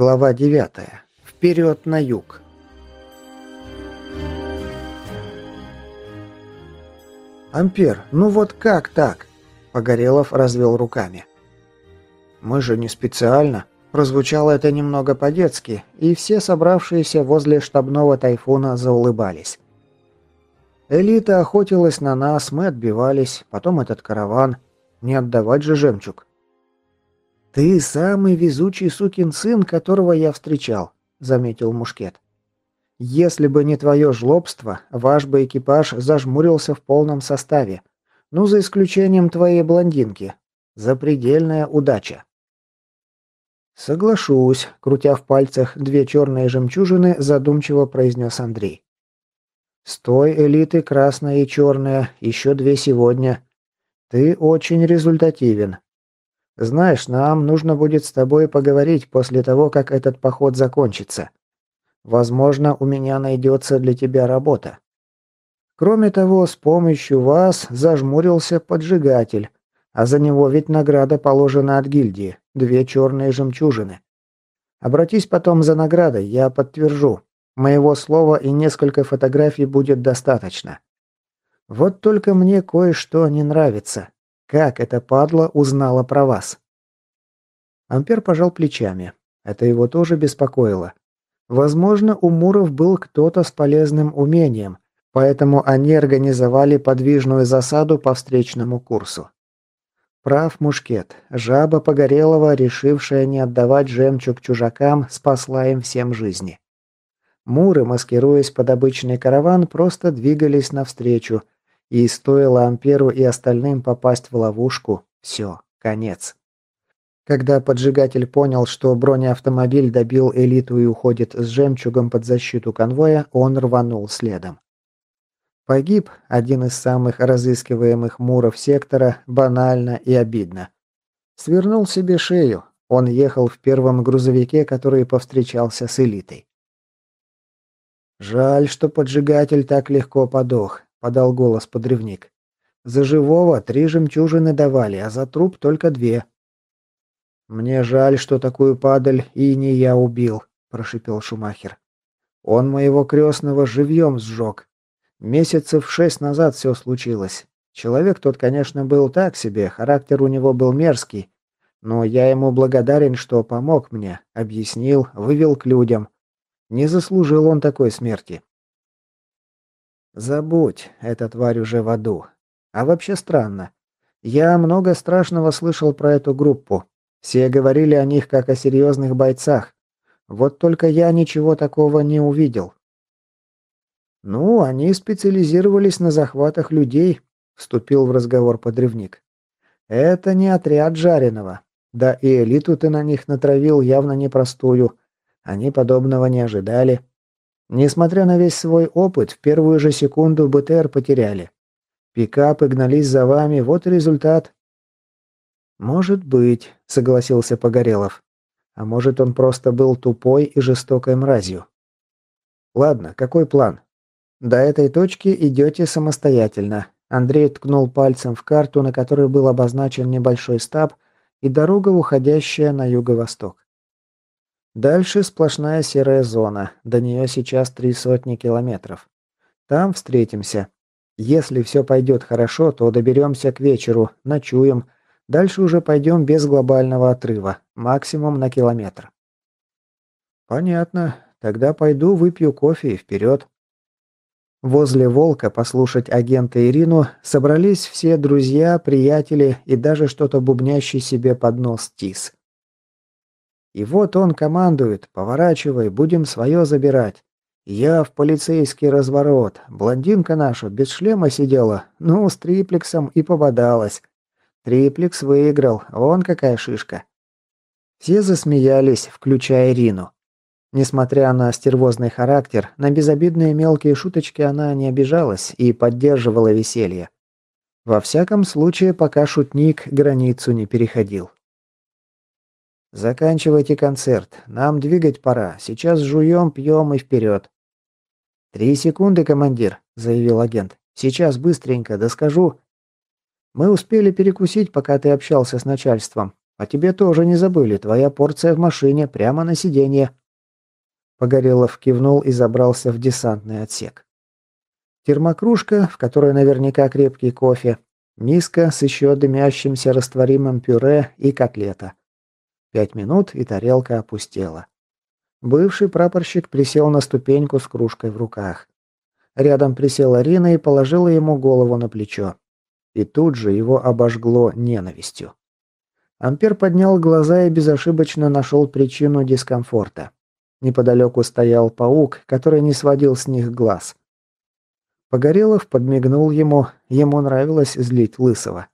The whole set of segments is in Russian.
Глава 9. Вперед на юг. Ампер, ну вот как так? Погорелов развел руками. Мы же не специально. Прозвучало это немного по-детски, и все собравшиеся возле штабного тайфуна заулыбались. Элита охотилась на нас, мы отбивались, потом этот караван. Не отдавать же жемчуг. «Ты самый везучий сукин сын, которого я встречал», — заметил Мушкет. «Если бы не твое жлобство, ваш бы экипаж зажмурился в полном составе. Ну, за исключением твоей блондинки. Запредельная удача». «Соглашусь», — крутя в пальцах две черные жемчужины, задумчиво произнес Андрей. «Стой, элиты, красная и черная, еще две сегодня. Ты очень результативен. Знаешь, нам нужно будет с тобой поговорить после того, как этот поход закончится. Возможно, у меня найдется для тебя работа. Кроме того, с помощью вас зажмурился поджигатель, а за него ведь награда положена от гильдии, две черные жемчужины. Обратись потом за наградой, я подтвержу. Моего слова и несколько фотографий будет достаточно. Вот только мне кое-что не нравится. Как эта падла узнала про вас? Ампер пожал плечами. Это его тоже беспокоило. Возможно, у Муров был кто-то с полезным умением, поэтому они организовали подвижную засаду по встречному курсу. Прав Мушкет. Жаба Погорелова, решившая не отдавать жемчуг чужакам, спасла им всем жизни. Муры, маскируясь под обычный караван, просто двигались навстречу, и стоило Амперу и остальным попасть в ловушку, все, конец. Когда поджигатель понял, что бронеавтомобиль добил элиту и уходит с жемчугом под защиту конвоя, он рванул следом. Погиб один из самых разыскиваемых муров сектора банально и обидно. Свернул себе шею. Он ехал в первом грузовике, который повстречался с элитой. Жаль, что поджигатель так легко подох подал голос подрывник. За живого три жемчужины давали, а за труп только две. Мне жаль, что такую падаль и не я убил, прошипел Шумахер. Он моего крестного живьем сжег. Месяцев шесть назад все случилось. Человек тот, конечно, был так себе, характер у него был мерзкий. Но я ему благодарен, что помог мне, объяснил, вывел к людям. Не заслужил он такой смерти. Забудь, эта тварь уже в аду. А вообще странно. Я много страшного слышал про эту группу. Все говорили о них как о серьезных бойцах. Вот только я ничего такого не увидел. Ну, они специализировались на захватах людей, вступил в разговор подрывник. Это не отряд жареного. Да и элиту ты на них натравил явно непростую. Они подобного не ожидали. Несмотря на весь свой опыт, в первую же секунду БТР потеряли. Пикапы гнались за вами, вот и результат. «Может быть», — согласился Погорелов. «А может, он просто был тупой и жестокой мразью». «Ладно, какой план?» «До этой точки идете самостоятельно». Андрей ткнул пальцем в карту, на которой был обозначен небольшой стаб и дорога, уходящая на юго-восток. Дальше сплошная серая зона, до нее сейчас три сотни километров. Там встретимся. Если все пойдет хорошо, то доберемся к вечеру, ночуем. Дальше уже пойдем без глобального отрыва, максимум на километр. Понятно. Тогда пойду выпью кофе и вперед. Возле «Волка» послушать агента Ирину собрались все друзья, приятели и даже что-то бубнящий себе под нос Тис. И вот он командует, поворачивай, будем свое забирать. Я в полицейский разворот. Блондинка наша без шлема сидела, ну, с триплексом и пободалась. Триплекс выиграл, он какая шишка. Все засмеялись, включая Ирину. Несмотря на стервозный характер, на безобидные мелкие шуточки она не обижалась и поддерживала веселье. Во всяком случае, пока шутник границу не переходил. «Заканчивайте концерт. Нам двигать пора. Сейчас жуем, пьем и вперед». «Три секунды, командир», — заявил агент. «Сейчас быстренько, доскажу». «Мы успели перекусить, пока ты общался с начальством. А тебе тоже не забыли, твоя порция в машине, прямо на сиденье». Погорелов кивнул и забрался в десантный отсек. Термокружка, в которой наверняка крепкий кофе, миска с еще дымящимся растворимым пюре и котлета. Пять минут, и тарелка опустела. Бывший прапорщик присел на ступеньку с кружкой в руках. Рядом присела Рина и положила ему голову на плечо. И тут же его обожгло ненавистью. Ампер поднял глаза и безошибочно нашел причину дискомфорта. Неподалеку стоял паук, который не сводил с них глаз. Погорелов подмигнул ему, ему нравилось злить Лысого.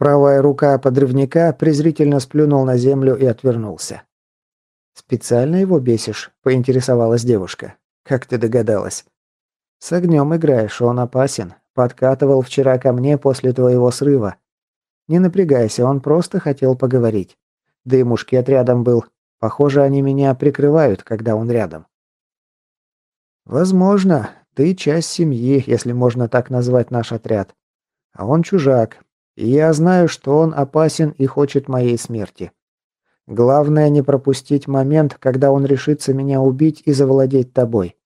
Правая рука подрывника презрительно сплюнул на землю и отвернулся. «Специально его бесишь?» – поинтересовалась девушка. «Как ты догадалась?» «С огнем играешь, он опасен. Подкатывал вчера ко мне после твоего срыва. Не напрягайся, он просто хотел поговорить. Да и мушкет рядом был. Похоже, они меня прикрывают, когда он рядом». «Возможно. Ты часть семьи, если можно так назвать наш отряд. А он чужак. Я знаю, что он опасен и хочет моей смерти. Главное не пропустить момент, когда он решится меня убить и завладеть тобой.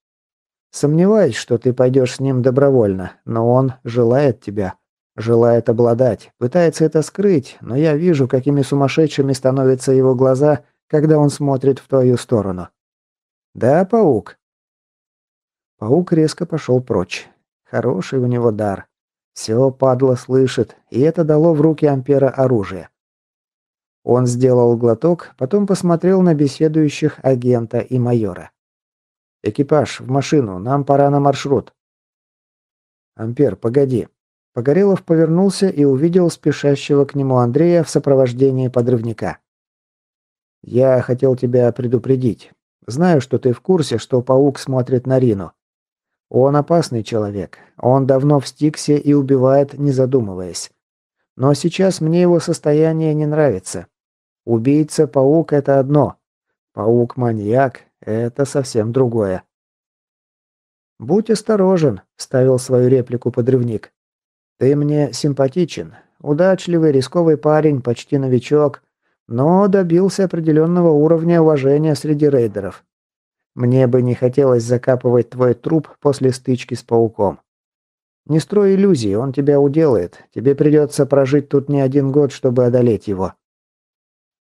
Сомневаюсь, что ты пойдешь с ним добровольно, но он желает тебя. Желает обладать, пытается это скрыть, но я вижу, какими сумасшедшими становятся его глаза, когда он смотрит в твою сторону. Да, паук? Паук резко пошел прочь. Хороший у него дар. Все падла слышит, и это дало в руки Ампера оружие. Он сделал глоток, потом посмотрел на беседующих агента и майора. «Экипаж, в машину, нам пора на маршрут». «Ампер, погоди». Погорелов повернулся и увидел спешащего к нему Андрея в сопровождении подрывника. «Я хотел тебя предупредить. Знаю, что ты в курсе, что паук смотрит на Рину. Он опасный человек. Он давно в Стиксе и убивает, не задумываясь. Но сейчас мне его состояние не нравится. Убийца-паук – это одно. Паук-маньяк – это совсем другое. «Будь осторожен», – ставил свою реплику подрывник. «Ты мне симпатичен. Удачливый, рисковый парень, почти новичок, но добился определенного уровня уважения среди рейдеров. Мне бы не хотелось закапывать твой труп после стычки с пауком. Не строй иллюзий, он тебя уделает. Тебе придется прожить тут не один год, чтобы одолеть его.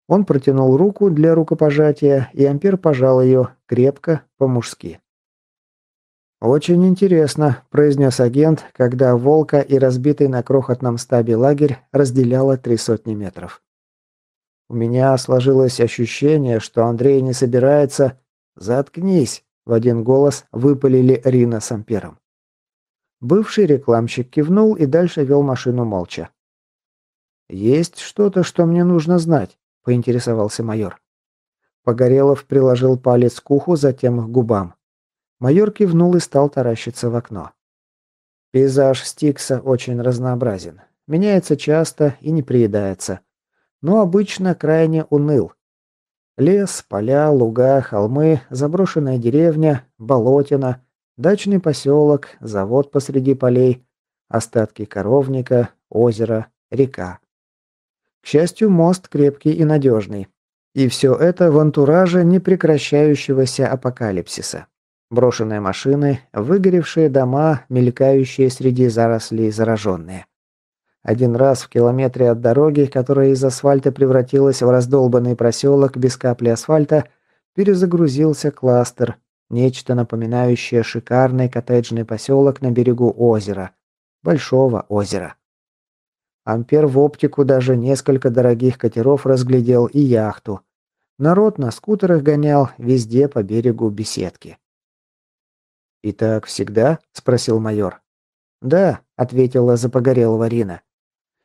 Он протянул руку для рукопожатия, и Ампер пожал ее крепко, по-мужски. «Очень интересно», – произнес агент, когда «Волка» и разбитый на крохотном стабе лагерь разделяло три сотни метров. «У меня сложилось ощущение, что Андрей не собирается...» «Заткнись!» – в один голос выпалили Рина с Ампером. Бывший рекламщик кивнул и дальше вел машину молча. «Есть что-то, что мне нужно знать», поинтересовался майор. Погорелов приложил палец к уху, затем к губам. Майор кивнул и стал таращиться в окно. Пейзаж Стикса очень разнообразен. Меняется часто и не приедается. Но обычно крайне уныл. Лес, поля, луга, холмы, заброшенная деревня, болотина, дачный поселок, завод посреди полей, остатки коровника, озеро, река. К счастью, мост крепкий и надежный. И все это в антураже непрекращающегося апокалипсиса. Брошенные машины, выгоревшие дома, мелькающие среди зарослей зараженные. Один раз в километре от дороги, которая из асфальта превратилась в раздолбанный проселок без капли асфальта, перезагрузился кластер, нечто напоминающее шикарный коттеджный поселок на берегу озера. Большого озера. Ампер в оптику даже несколько дорогих катеров разглядел и яхту. Народ на скутерах гонял везде по берегу беседки. «И так всегда?» – спросил майор. «Да», – ответила запогорелого Рина.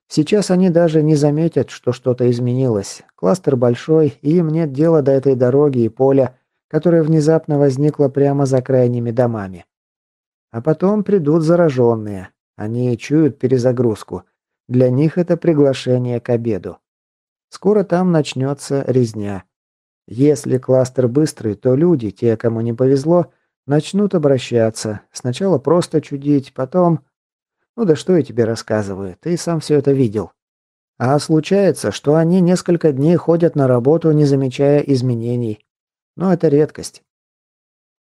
«Сейчас они даже не заметят, что что-то изменилось. Кластер большой, и им нет дела до этой дороги и поля, которое внезапно возникло прямо за крайними домами. А потом придут зараженные. Они чуют перезагрузку. Для них это приглашение к обеду. Скоро там начнется резня. Если кластер быстрый, то люди, те, кому не повезло, начнут обращаться. Сначала просто чудить, потом... Ну да что я тебе рассказываю, ты сам все это видел. А случается, что они несколько дней ходят на работу, не замечая изменений. Но это редкость.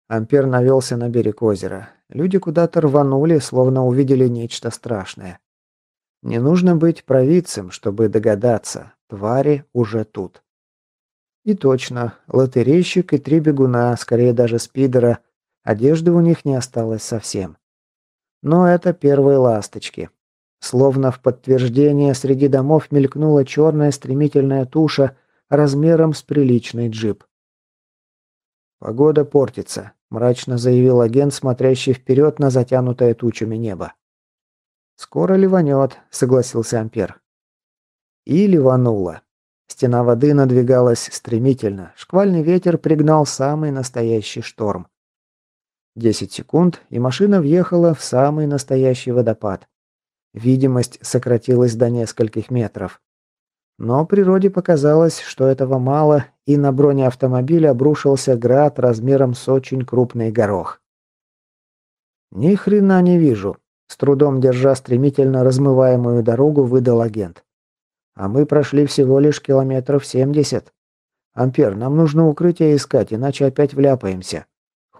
Ампер навелся на берег озера. Люди куда-то рванули, словно увидели нечто страшное. Не нужно быть провидцем, чтобы догадаться, твари уже тут. И точно, лотерейщик и три бегуна, скорее даже спидера, одежды у них не осталось совсем. Но это первые ласточки. Словно в подтверждение среди домов мелькнула черная стремительная туша размером с приличный джип. «Погода портится», – мрачно заявил агент, смотрящий вперед на затянутое тучами небо. «Скоро ливанет», – согласился Ампер. И ливануло. Стена воды надвигалась стремительно. Шквальный ветер пригнал самый настоящий шторм. Десять секунд, и машина въехала в самый настоящий водопад. Видимость сократилась до нескольких метров. Но природе показалось, что этого мало, и на бронеавтомобиль обрушился град размером с очень крупный горох. «Ни хрена не вижу», — с трудом держа стремительно размываемую дорогу, выдал агент. «А мы прошли всего лишь километров семьдесят. Ампер, нам нужно укрытие искать, иначе опять вляпаемся.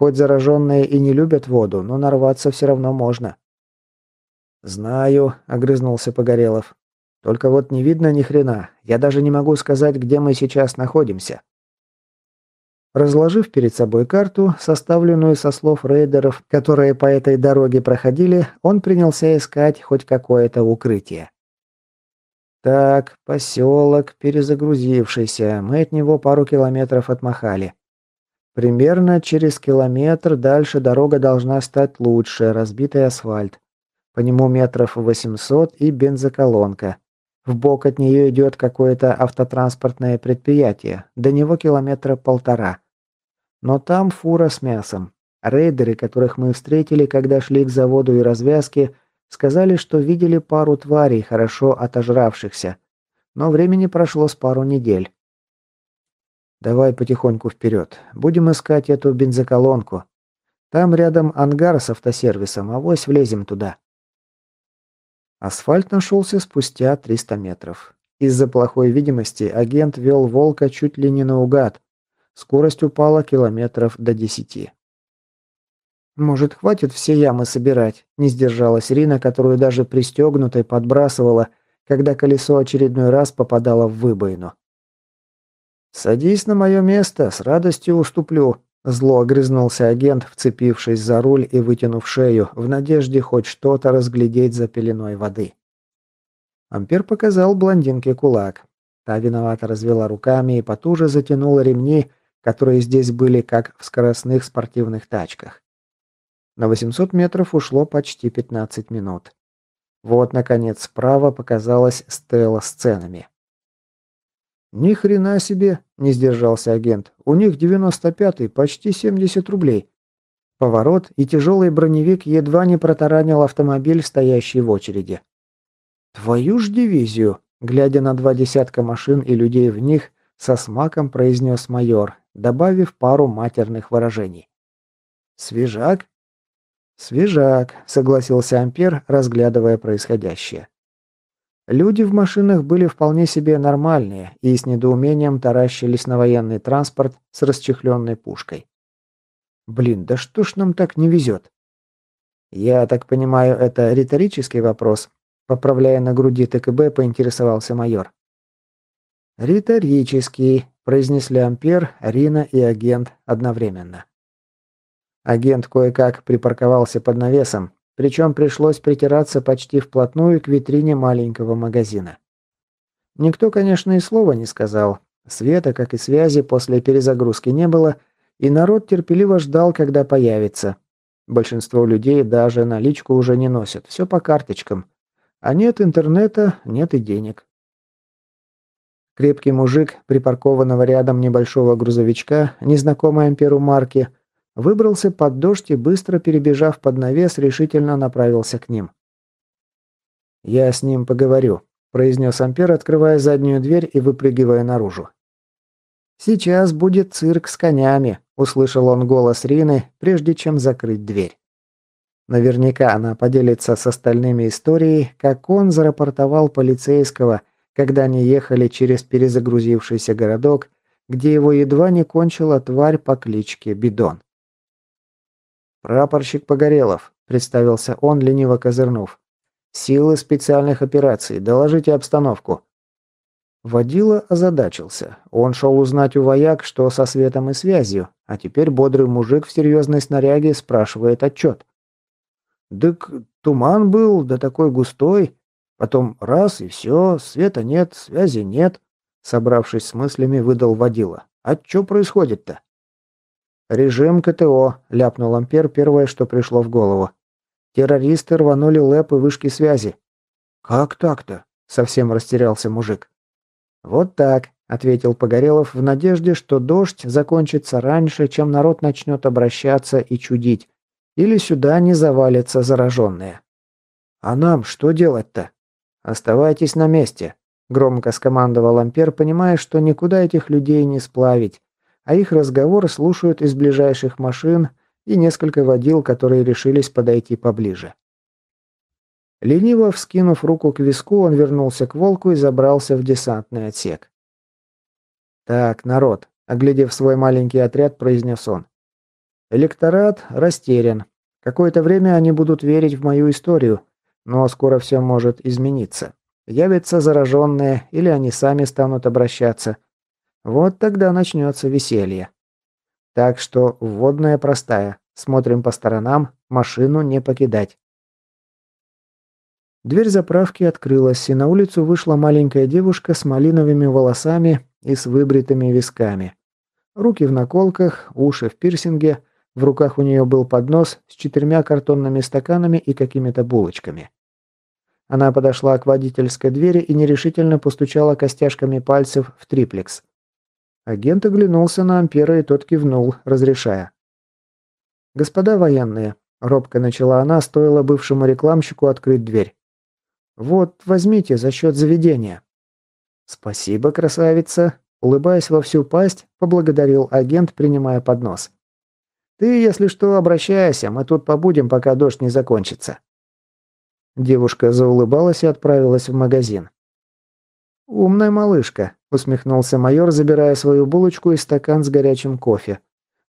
Хоть зараженные и не любят воду, но нарваться все равно можно». «Знаю», — огрызнулся Погорелов. «Только вот не видно ни хрена. Я даже не могу сказать, где мы сейчас находимся». Разложив перед собой карту, составленную со слов рейдеров, которые по этой дороге проходили, он принялся искать хоть какое-то укрытие. Так, поселок, перезагрузившийся, мы от него пару километров отмахали. Примерно через километр дальше дорога должна стать лучше, разбитый асфальт. По нему метров 800 и бензоколонка. В бок от нее идет какое-то автотранспортное предприятие, до него километра полтора. Но там фура с мясом. Рейдеры, которых мы встретили, когда шли к заводу и развязке, сказали, что видели пару тварей, хорошо отожравшихся. Но времени прошло с пару недель. Давай потихоньку вперед. Будем искать эту бензоколонку. Там рядом ангар с автосервисом, авось влезем туда. Асфальт нашелся спустя 300 метров. Из-за плохой видимости агент вел волка чуть ли не наугад. Скорость упала километров до 10. «Может, хватит все ямы собирать?» – не сдержалась Рина, которую даже пристегнутой подбрасывала, когда колесо очередной раз попадало в выбоину. «Садись на мое место, с радостью уступлю», Зло огрызнулся агент, вцепившись за руль и вытянув шею, в надежде хоть что-то разглядеть за пеленой воды. Ампер показал блондинке кулак. Та виновато развела руками и потуже затянула ремни, которые здесь были как в скоростных спортивных тачках. На 800 метров ушло почти 15 минут. Вот, наконец, справа показалась стела с ценами. «Ни хрена себе!» – не сдержался агент. «У них 95-й, почти 70 рублей». Поворот, и тяжелый броневик едва не протаранил автомобиль, стоящий в очереди. «Твою ж дивизию!» – глядя на два десятка машин и людей в них, со смаком произнес майор, добавив пару матерных выражений. «Свежак?» «Свежак», – согласился Ампер, разглядывая происходящее. Люди в машинах были вполне себе нормальные и с недоумением таращились на военный транспорт с расчехленной пушкой. Блин, да что ж нам так не везет? Я так понимаю, это риторический вопрос. Поправляя на груди ТКБ, поинтересовался майор. «Риторический», – произнесли Ампер, Рина и агент одновременно. Агент кое-как припарковался под навесом, причем пришлось притираться почти вплотную к витрине маленького магазина. Никто, конечно, и слова не сказал. Света, как и связи, после перезагрузки не было, и народ терпеливо ждал, когда появится. Большинство людей даже наличку уже не носят, все по карточкам. А нет интернета, нет и денег. Крепкий мужик, припаркованного рядом небольшого грузовичка, незнакомой амперу марки, Выбрался под дождь и, быстро перебежав под навес, решительно направился к ним. «Я с ним поговорю», – произнес Ампер, открывая заднюю дверь и выпрыгивая наружу. «Сейчас будет цирк с конями», – услышал он голос Рины, прежде чем закрыть дверь. Наверняка она поделится с остальными историей, как он зарапортовал полицейского, когда они ехали через перезагрузившийся городок, где его едва не кончила тварь по кличке Бидон. «Прапорщик Погорелов», — представился он, лениво козырнув. «Силы специальных операций, доложите обстановку». Водила озадачился. Он шел узнать у вояк, что со светом и связью, а теперь бодрый мужик в серьезной снаряге спрашивает отчет. «Дык, туман был, да такой густой. Потом раз и все, света нет, связи нет», собравшись с мыслями, выдал водила. «А что происходит-то?» «Режим КТО», — ляпнул Ампер первое, что пришло в голову. «Террористы рванули лэп и вышки связи». «Как так-то?» — совсем растерялся мужик. «Вот так», — ответил Погорелов в надежде, что дождь закончится раньше, чем народ начнет обращаться и чудить, или сюда не завалятся зараженные. «А нам что делать-то?» «Оставайтесь на месте», — громко скомандовал Ампер, понимая, что никуда этих людей не сплавить, а их разговор слушают из ближайших машин и несколько водил, которые решились подойти поближе. Лениво вскинув руку к виску, он вернулся к волку и забрался в десантный отсек. «Так, народ», — оглядев свой маленький отряд, произнес он. «Электорат растерян. Какое-то время они будут верить в мою историю, но скоро все может измениться. Явятся зараженные, или они сами станут обращаться. Вот тогда начнется веселье. Так что вводная простая. Смотрим по сторонам, машину не покидать. Дверь заправки открылась, и на улицу вышла маленькая девушка с малиновыми волосами и с выбритыми висками. Руки в наколках, уши в пирсинге, в руках у нее был поднос с четырьмя картонными стаканами и какими-то булочками. Она подошла к водительской двери и нерешительно постучала костяшками пальцев в триплекс. Агент оглянулся на Ампера, и тот кивнул, разрешая. «Господа военные», — робко начала она, стоило бывшему рекламщику открыть дверь. «Вот, возьмите за счет заведения». «Спасибо, красавица», — улыбаясь во всю пасть, поблагодарил агент, принимая поднос. «Ты, если что, обращайся, мы тут побудем, пока дождь не закончится». Девушка заулыбалась и отправилась в магазин. «Умная малышка», — усмехнулся майор, забирая свою булочку и стакан с горячим кофе.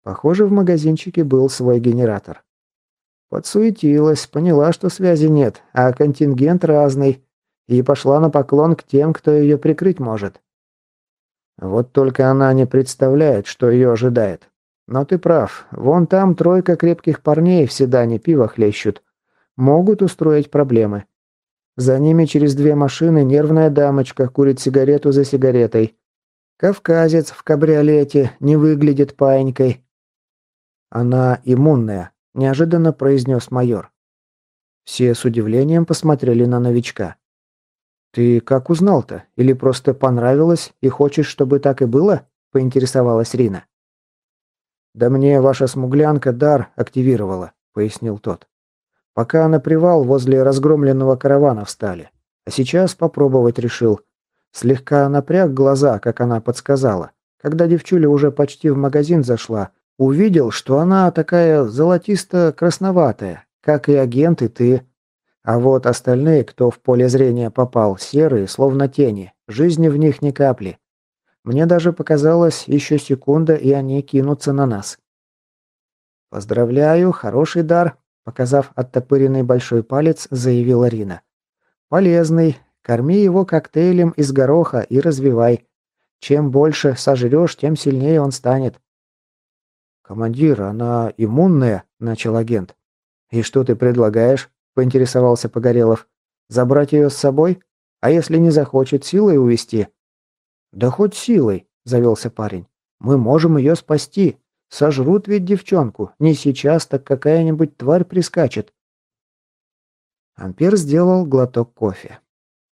Похоже, в магазинчике был свой генератор. Подсуетилась, поняла, что связи нет, а контингент разный, и пошла на поклон к тем, кто ее прикрыть может. Вот только она не представляет, что ее ожидает. Но ты прав, вон там тройка крепких парней в седане пиво хлещут. Могут устроить проблемы. За ними через две машины нервная дамочка курит сигарету за сигаретой. Кавказец в кабриолете не выглядит паинькой. Она иммунная, неожиданно произнес майор. Все с удивлением посмотрели на новичка. «Ты как узнал-то? Или просто понравилось и хочешь, чтобы так и было?» – поинтересовалась Рина. «Да мне ваша смуглянка дар активировала», – пояснил тот. «Пока на привал возле разгромленного каравана встали. А сейчас попробовать решил. Слегка напряг глаза, как она подсказала. Когда девчуля уже почти в магазин зашла, Увидел, что она такая золотисто-красноватая, как и агент и ты. А вот остальные, кто в поле зрения попал, серые, словно тени, жизни в них ни капли. Мне даже показалось, еще секунда, и они кинутся на нас. «Поздравляю, хороший дар», — показав оттопыренный большой палец, заявила Рина. «Полезный. Корми его коктейлем из гороха и развивай. Чем больше сожрешь, тем сильнее он станет. «Командир, она иммунная?» – начал агент. «И что ты предлагаешь?» – поинтересовался Погорелов. «Забрать ее с собой? А если не захочет, силой увести? «Да хоть силой», – завелся парень. «Мы можем ее спасти. Сожрут ведь девчонку. Не сейчас, так какая-нибудь тварь прискачет». Ампер сделал глоток кофе.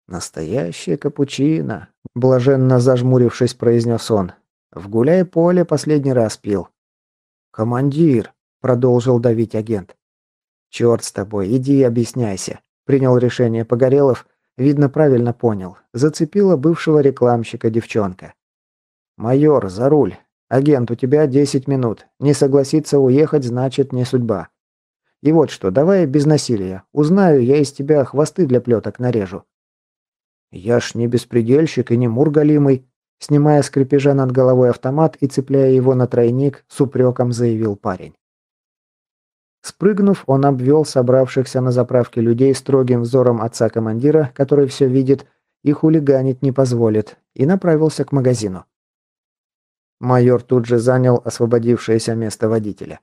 «Настоящая капучино», – блаженно зажмурившись, произнес он. «В гуляй-поле последний раз пил. «Командир!» – продолжил давить агент. «Черт с тобой, иди объясняйся», – принял решение Погорелов, видно, правильно понял. Зацепила бывшего рекламщика девчонка. «Майор, за руль. Агент, у тебя 10 минут. Не согласиться уехать, значит, не судьба. И вот что, давай без насилия. Узнаю, я из тебя хвосты для плеток нарежу». «Я ж не беспредельщик и не мур галимый», снимая с крепежа над головой автомат и цепляя его на тройник, с упреком заявил парень. Спрыгнув, он обвел собравшихся на заправке людей строгим взором отца-командира, который все видит и хулиганить не позволит, и направился к магазину. Майор тут же занял освободившееся место водителя.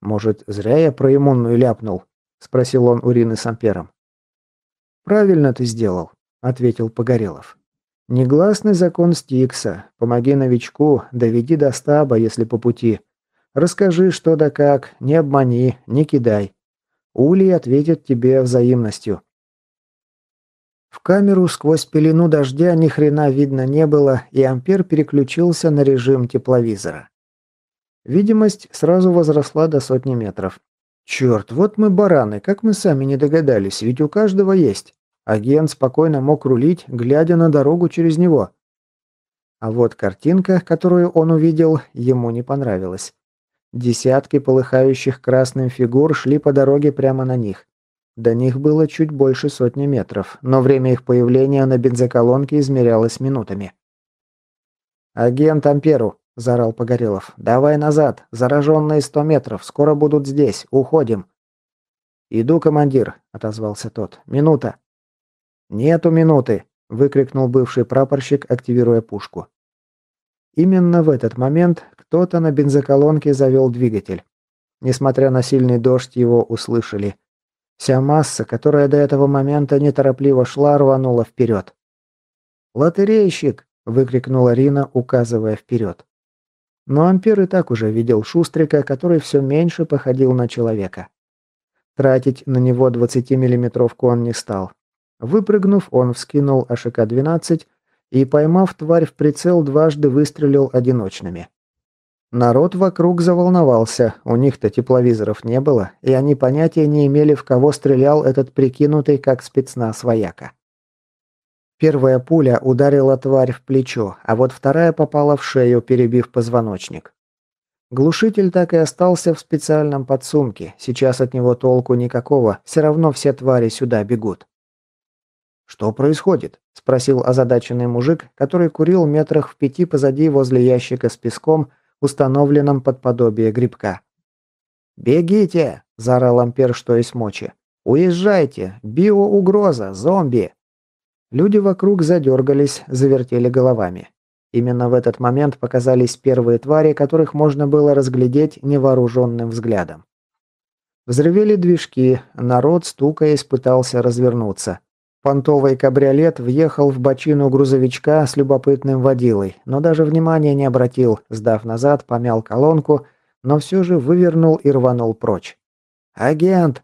«Может, зря я про иммунную ляпнул?» – спросил он у Рины с Ампером. «Правильно ты сделал», – ответил Погорелов. «Негласный закон Стикса. Помоги новичку, доведи до стаба, если по пути. Расскажи, что да как, не обмани, не кидай. Ули ответит тебе взаимностью. В камеру сквозь пелену дождя ни хрена видно не было, и Ампер переключился на режим тепловизора. Видимость сразу возросла до сотни метров. Черт, вот мы бараны, как мы сами не догадались, ведь у каждого есть. Агент спокойно мог рулить, глядя на дорогу через него. А вот картинка, которую он увидел, ему не понравилась. Десятки полыхающих красным фигур шли по дороге прямо на них. До них было чуть больше сотни метров, но время их появления на бензоколонке измерялось минутами. «Агент Амперу!» – заорал Погорелов. «Давай назад! Зараженные сто метров! Скоро будут здесь! Уходим!» «Иду, командир!» – отозвался тот. «Минута!» «Нету минуты!» – выкрикнул бывший прапорщик, активируя пушку. Именно в этот момент кто-то на бензоколонке завел двигатель. Несмотря на сильный дождь, его услышали. Вся масса, которая до этого момента неторопливо шла, рванула вперед. «Лотерейщик!» – выкрикнула Рина, указывая вперед. Но Ампер и так уже видел Шустрика, который все меньше походил на человека. Тратить на него 20-миллиметровку он не стал. Выпрыгнув, он вскинул АШК-12 и, поймав тварь в прицел, дважды выстрелил одиночными. Народ вокруг заволновался, у них-то тепловизоров не было, и они понятия не имели, в кого стрелял этот прикинутый как спецназ вояка. Первая пуля ударила тварь в плечо, а вот вторая попала в шею, перебив позвоночник. Глушитель так и остался в специальном подсумке, сейчас от него толку никакого, все равно все твари сюда бегут. «Что происходит?» – спросил озадаченный мужик, который курил метрах в пяти позади возле ящика с песком – установленном под подобие грибка. «Бегите!» – заорал Ампер, что есть мочи. «Уезжайте! Биоугроза! Зомби!» Люди вокруг задергались, завертели головами. Именно в этот момент показались первые твари, которых можно было разглядеть невооруженным взглядом. Взрывели движки, народ, стукаясь, пытался развернуться. Понтовый кабриолет въехал в бочину грузовичка с любопытным водилой, но даже внимания не обратил, сдав назад, помял колонку, но все же вывернул и рванул прочь. «Агент!»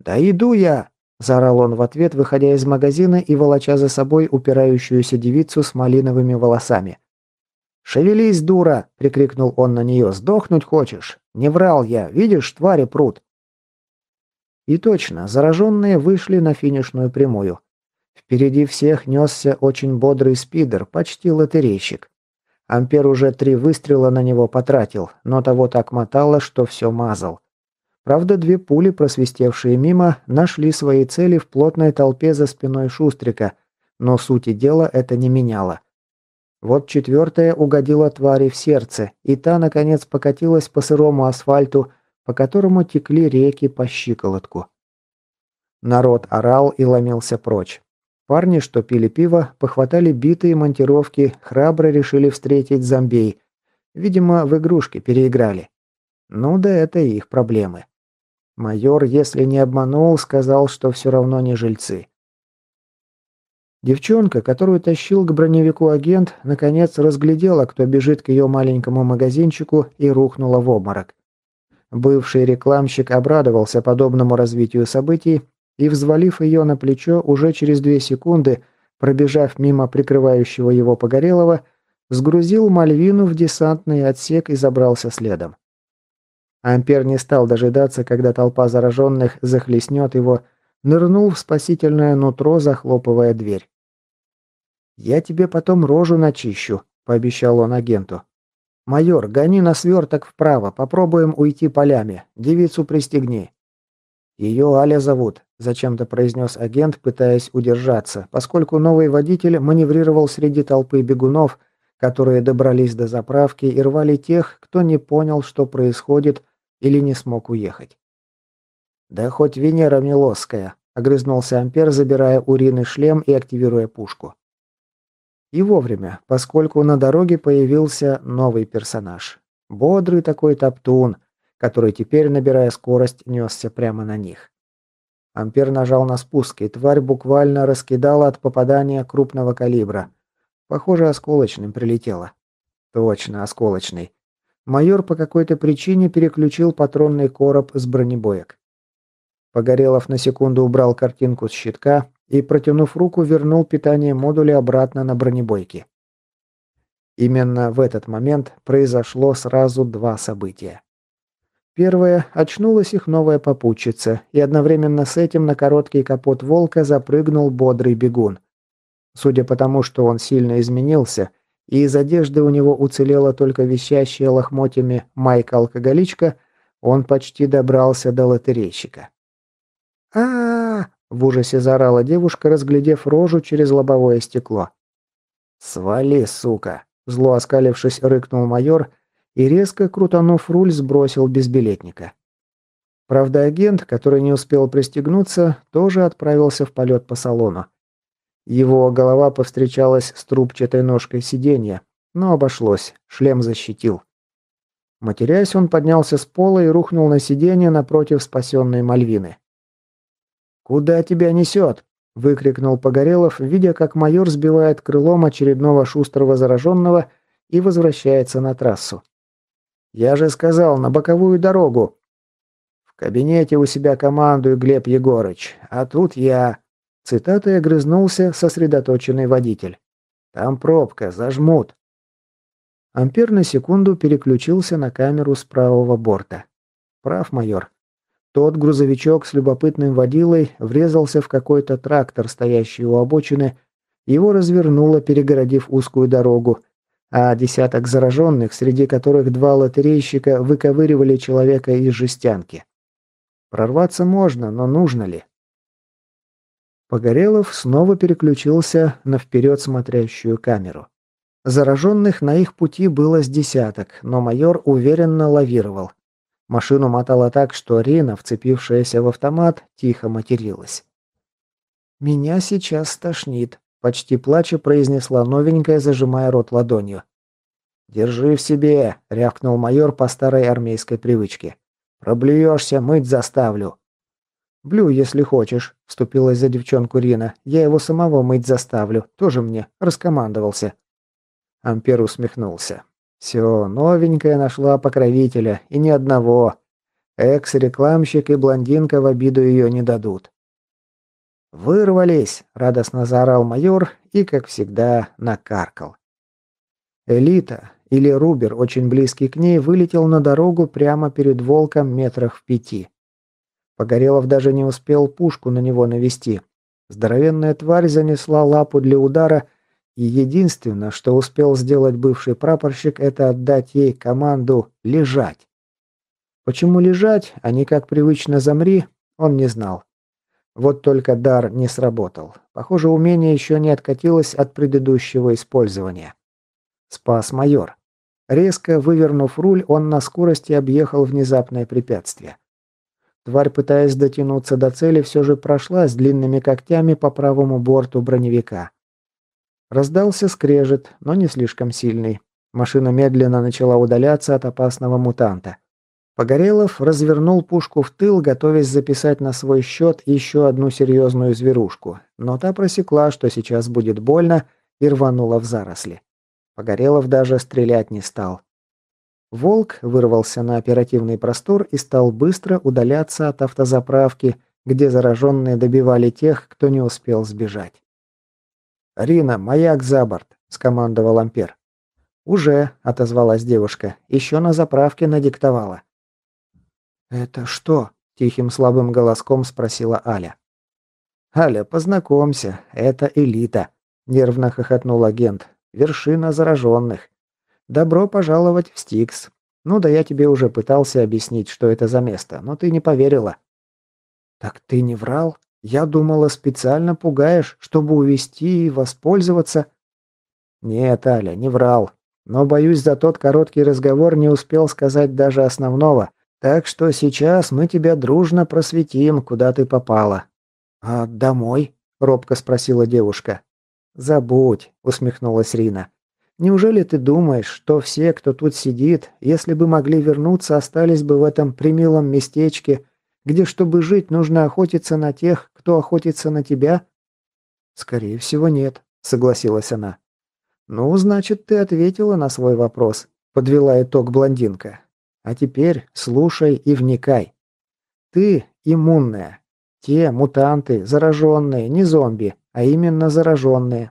«Да иду я!» – заорал он в ответ, выходя из магазина и волоча за собой упирающуюся девицу с малиновыми волосами. «Шевелись, дура!» – прикрикнул он на нее. «Сдохнуть хочешь? Не врал я. Видишь, твари прут!» И точно, зараженные вышли на финишную прямую. Впереди всех несся очень бодрый спидер, почти лотерейщик. Ампер уже три выстрела на него потратил, но того так мотало, что все мазал. Правда, две пули, просвистевшие мимо, нашли свои цели в плотной толпе за спиной Шустрика, но сути дела это не меняло. Вот четвертая угодила твари в сердце, и та, наконец, покатилась по сырому асфальту, по которому текли реки по щиколотку. Народ орал и ломился прочь. Парни, что пили пиво, похватали битые монтировки, храбро решили встретить зомбей. Видимо, в игрушки переиграли. Ну да это их проблемы. Майор, если не обманул, сказал, что все равно не жильцы. Девчонка, которую тащил к броневику агент, наконец разглядела, кто бежит к ее маленькому магазинчику и рухнула в обморок. Бывший рекламщик обрадовался подобному развитию событий и, взвалив ее на плечо, уже через две секунды, пробежав мимо прикрывающего его Погорелого, сгрузил Мальвину в десантный отсек и забрался следом. Ампер не стал дожидаться, когда толпа зараженных захлестнет его, нырнул в спасительное нутро, захлопывая дверь. «Я тебе потом рожу начищу», — пообещал он агенту. «Майор, гони на сверток вправо, попробуем уйти полями. Девицу пристегни». «Ее Аля зовут», зачем-то произнес агент, пытаясь удержаться, поскольку новый водитель маневрировал среди толпы бегунов, которые добрались до заправки и рвали тех, кто не понял, что происходит или не смог уехать. «Да хоть Венера Милосская», — огрызнулся Ампер, забирая у шлем и активируя пушку. И вовремя, поскольку на дороге появился новый персонаж. Бодрый такой топтун, который теперь, набирая скорость, несся прямо на них. Ампер нажал на спуск, и тварь буквально раскидала от попадания крупного калибра. Похоже, осколочным прилетело. Точно, осколочный. Майор по какой-то причине переключил патронный короб с бронебоек. Погорелов на секунду убрал картинку с щитка и, протянув руку, вернул питание модуля обратно на бронебойки. Именно в этот момент произошло сразу два события. Первое – очнулась их новая попутчица, и одновременно с этим на короткий капот «Волка» запрыгнул бодрый бегун. Судя по тому, что он сильно изменился, и из одежды у него уцелела только висящая лохмотьями майка-алкоголичка, он почти добрался до лотерейщика. -а в ужасе заорала девушка, разглядев рожу через лобовое стекло. «Свали, сука!» – зло оскалившись, рыкнул майор и, резко крутанув руль, сбросил безбилетника. Правда, агент, который не успел пристегнуться, тоже отправился в полет по салону. Его голова повстречалась с трубчатой ножкой сиденья, но обошлось, шлем защитил. Матерясь, он поднялся с пола и рухнул на сиденье напротив спасенной Мальвины. «Куда тебя несет?» – выкрикнул Погорелов, видя, как майор сбивает крылом очередного шустрого зараженного и возвращается на трассу. «Я же сказал, на боковую дорогу!» «В кабинете у себя командую, Глеб Егорыч, а тут я...» Цитатой огрызнулся сосредоточенный водитель. «Там пробка, зажмут». Ампер на секунду переключился на камеру с правого борта. «Прав, майор. Тот грузовичок с любопытным водилой врезался в какой-то трактор, стоящий у обочины, его развернуло, перегородив узкую дорогу, а десяток зараженных, среди которых два лотерейщика выковыривали человека из жестянки. Прорваться можно, но нужно ли? Погорелов снова переключился на вперед смотрящую камеру. Зараженных на их пути было с десяток, но майор уверенно лавировал. Машину мотало так, что Рина, вцепившаяся в автомат, тихо материлась. «Меня сейчас стошнит», — почти плача произнесла новенькая, зажимая рот ладонью. «Держи в себе», — рявкнул майор по старой армейской привычке. «Проблюешься, мыть заставлю». «Блю, если хочешь», — вступилась за девчонку Рина. «Я его самого мыть заставлю. Тоже мне. Раскомандовался». Ампер усмехнулся. Все, новенькая нашла покровителя, и ни одного. Экс-рекламщик и блондинка в обиду ее не дадут. «Вырвались!» – радостно заорал майор и, как всегда, накаркал. Элита, или Рубер, очень близкий к ней, вылетел на дорогу прямо перед волком метрах в пяти. Погорелов даже не успел пушку на него навести. Здоровенная тварь занесла лапу для удара и единственное, что успел сделать бывший прапорщик, это отдать ей команду «лежать». Почему лежать, а не как привычно «замри», он не знал. Вот только дар не сработал. Похоже, умение еще не откатилось от предыдущего использования. Спас майор. Резко вывернув руль, он на скорости объехал внезапное препятствие. Тварь, пытаясь дотянуться до цели, все же прошла с длинными когтями по правому борту броневика. Раздался скрежет, но не слишком сильный. Машина медленно начала удаляться от опасного мутанта. Погорелов развернул пушку в тыл, готовясь записать на свой счет еще одну серьезную зверушку, но та просекла, что сейчас будет больно, и рванула в заросли. Погорелов даже стрелять не стал. Волк вырвался на оперативный простор и стал быстро удаляться от автозаправки, где зараженные добивали тех, кто не успел сбежать. «Рина, маяк за борт!» – скомандовал Ампер. «Уже», – отозвалась девушка, – «еще на заправке надиктовала». «Это что?» – тихим слабым голоском спросила Аля. «Аля, познакомься, это элита», – нервно хохотнул агент. «Вершина зараженных. Добро пожаловать в Стикс. Ну да я тебе уже пытался объяснить, что это за место, но ты не поверила». «Так ты не врал?» Я думала, специально пугаешь, чтобы увести и воспользоваться. Нет, Аля, не врал. Но, боюсь, за тот короткий разговор не успел сказать даже основного. Так что сейчас мы тебя дружно просветим, куда ты попала. А домой? робко спросила девушка. Забудь, усмехнулась Рина. Неужели ты думаешь, что все, кто тут сидит, если бы могли вернуться, остались бы в этом примилом местечке, где, чтобы жить, нужно охотиться на тех, кто охотится на тебя? Скорее всего, нет, согласилась она. Ну, значит, ты ответила на свой вопрос, подвела итог блондинка. А теперь слушай и вникай. Ты иммунная. Те мутанты, зараженные, не зомби, а именно зараженные.